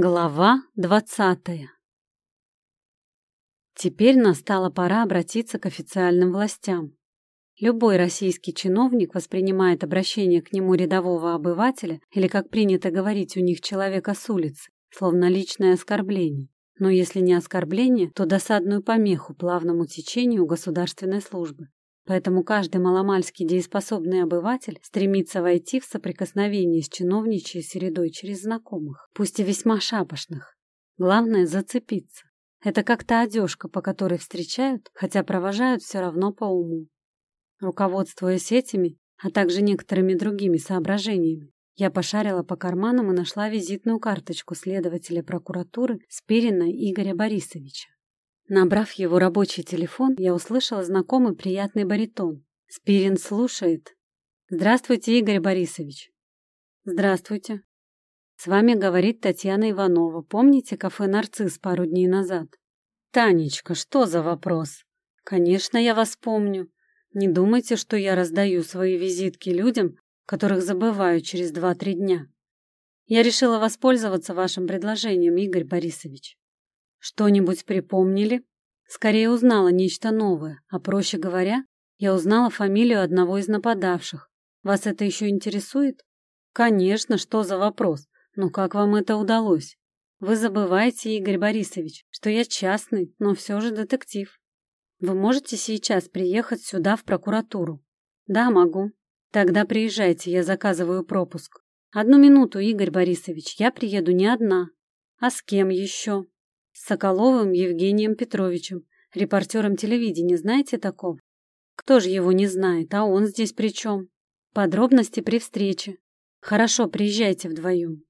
Глава двадцатая Теперь настала пора обратиться к официальным властям. Любой российский чиновник воспринимает обращение к нему рядового обывателя или, как принято говорить у них, человека с улицы, словно личное оскорбление. Но если не оскорбление, то досадную помеху плавному течению государственной службы. Поэтому каждый маломальский дееспособный обыватель стремится войти в соприкосновение с чиновничьей средой через знакомых, пусть и весьма шапошных. Главное — зацепиться. Это как то одежка, по которой встречают, хотя провожают все равно по уму. Руководствуясь этими, а также некоторыми другими соображениями, я пошарила по карманам и нашла визитную карточку следователя прокуратуры Спирина Игоря Борисовича. Набрав его рабочий телефон, я услышала знакомый приятный баритон. Спирин слушает. «Здравствуйте, Игорь Борисович». «Здравствуйте». «С вами говорит Татьяна Иванова. Помните кафе «Нарцисс» пару дней назад?» «Танечка, что за вопрос?» «Конечно, я вас помню. Не думайте, что я раздаю свои визитки людям, которых забываю через два-три дня. Я решила воспользоваться вашим предложением, Игорь Борисович. Что-нибудь припомнили? Скорее узнала нечто новое, а проще говоря, я узнала фамилию одного из нападавших. Вас это еще интересует? Конечно, что за вопрос? Но как вам это удалось? Вы забываете, Игорь Борисович, что я частный, но все же детектив. Вы можете сейчас приехать сюда, в прокуратуру? Да, могу. Тогда приезжайте, я заказываю пропуск. Одну минуту, Игорь Борисович, я приеду не одна. А с кем еще? С Соколовым Евгением Петровичем, репортером телевидения, знаете такого? Кто же его не знает, а он здесь при чем? Подробности при встрече. Хорошо, приезжайте вдвоем.